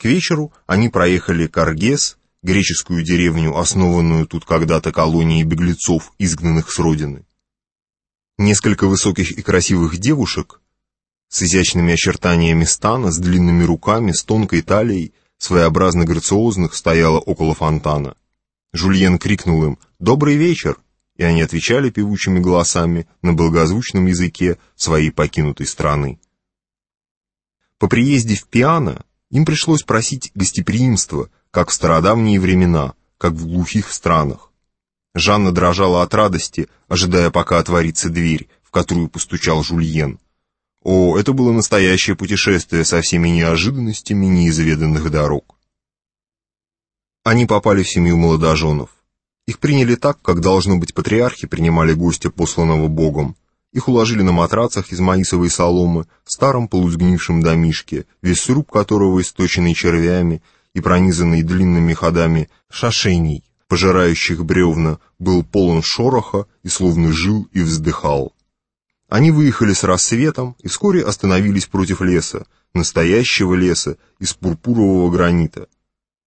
К вечеру они проехали Каргес, греческую деревню, основанную тут когда-то колонией беглецов, изгнанных с родины. Несколько высоких и красивых девушек с изящными очертаниями стана, с длинными руками, с тонкой талией, своеобразно грациозных, стояло около фонтана. Жульен крикнул им «Добрый вечер!» и они отвечали певучими голосами на благозвучном языке своей покинутой страны. По приезде в Пиано им пришлось просить гостеприимства, как в стародавние времена, как в глухих странах. Жанна дрожала от радости, ожидая, пока отворится дверь, в которую постучал Жульен. О, это было настоящее путешествие со всеми неожиданностями неизведанных дорог. Они попали в семью молодоженов. Их приняли так, как, должно быть, патриархи принимали гостя, посланного Богом. Их уложили на матрацах из маисовой соломы в старом полузгнившем домишке, весь сруб которого, источенный червями и пронизанный длинными ходами шашеней, пожирающих бревна, был полон шороха и словно жил и вздыхал. Они выехали с рассветом и вскоре остановились против леса, настоящего леса из пурпурового гранита.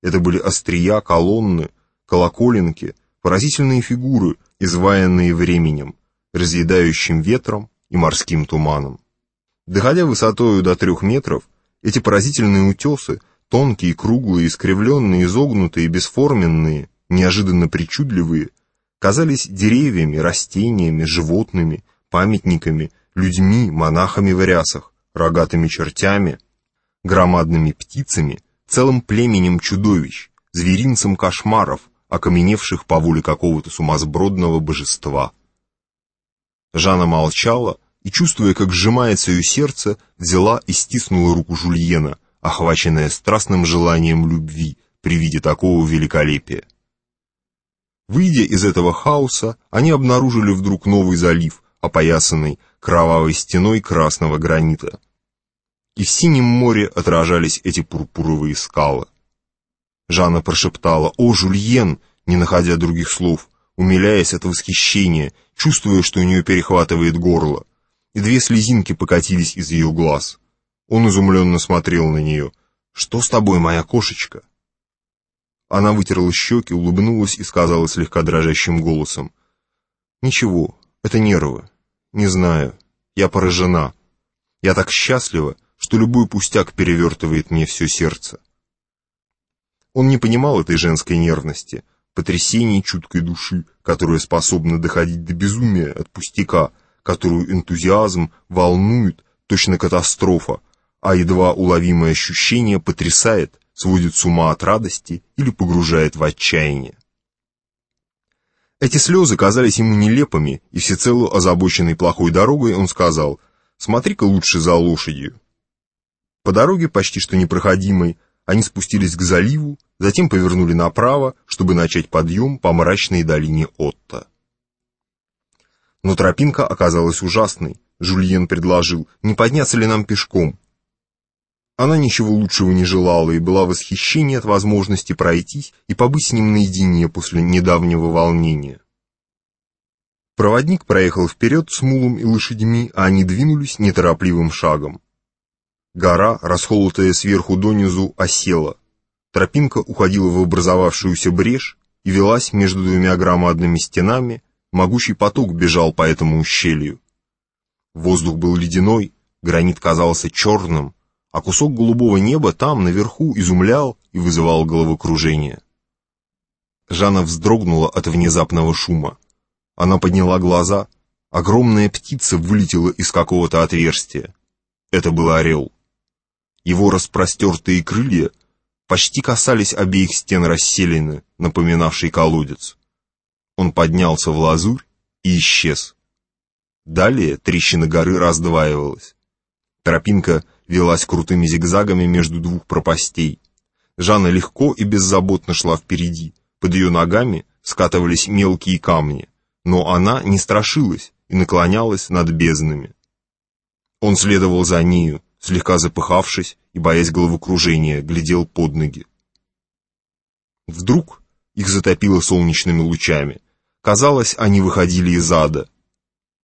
Это были острия, колонны, колоколенки, поразительные фигуры, изваянные временем, разъедающим ветром и морским туманом. Доходя высотою до трех метров, эти поразительные утесы, тонкие, круглые, искривленные, изогнутые, бесформенные, неожиданно причудливые, казались деревьями, растениями, животными, памятниками, людьми, монахами в рясах, рогатыми чертями, громадными птицами, целым племенем чудовищ, зверинцем кошмаров, окаменевших по воле какого-то сумасбродного божества. Жанна молчала и, чувствуя, как сжимается ее сердце, взяла и стиснула руку Жульена, охваченная страстным желанием любви при виде такого великолепия. Выйдя из этого хаоса, они обнаружили вдруг новый залив, опоясанный кровавой стеной красного гранита. И в синем море отражались эти пурпуровые скалы. Жанна прошептала «О, Жульен!», не находя других слов, умиляясь от восхищения, чувствуя, что у нее перехватывает горло, и две слезинки покатились из ее глаз. Он изумленно смотрел на нее. «Что с тобой, моя кошечка?» Она вытерла щеки, улыбнулась и сказала слегка дрожащим голосом. «Ничего, это нервы. Не знаю. Я поражена. Я так счастлива, что любой пустяк перевертывает мне все сердце». Он не понимал этой женской нервности, потрясений чуткой души, которая способна доходить до безумия от пустяка, которую энтузиазм волнует, точно катастрофа, а едва уловимое ощущение потрясает, сводит с ума от радости или погружает в отчаяние. Эти слезы казались ему нелепыми, и всецело озабоченный плохой дорогой он сказал «Смотри-ка лучше за лошадью». По дороге, почти что непроходимой, они спустились к заливу, затем повернули направо, чтобы начать подъем по мрачной долине Отто. Но тропинка оказалась ужасной. Жульен предложил, не подняться ли нам пешком. Она ничего лучшего не желала и была в восхищении от возможности пройтись и побыть с ним наедине после недавнего волнения. Проводник проехал вперед с мулом и лошадьми, а они двинулись неторопливым шагом. Гора, расхолотая сверху донизу, осела. Тропинка уходила в образовавшуюся брешь и велась между двумя громадными стенами, могучий поток бежал по этому ущелью. Воздух был ледяной, гранит казался черным, а кусок голубого неба там, наверху, изумлял и вызывал головокружение. Жанна вздрогнула от внезапного шума. Она подняла глаза. Огромная птица вылетела из какого-то отверстия. Это был орел. Его распростертые крылья почти касались обеих стен расселены, напоминавшей колодец. Он поднялся в лазурь и исчез. Далее трещина горы раздваивалась. Тропинка велась крутыми зигзагами между двух пропастей. Жанна легко и беззаботно шла впереди. Под ее ногами скатывались мелкие камни, но она не страшилась и наклонялась над безднами. Он следовал за нею, слегка запыхавшись и, боясь головокружения, глядел под ноги. Вдруг их затопило солнечными лучами. Казалось, они выходили из ада.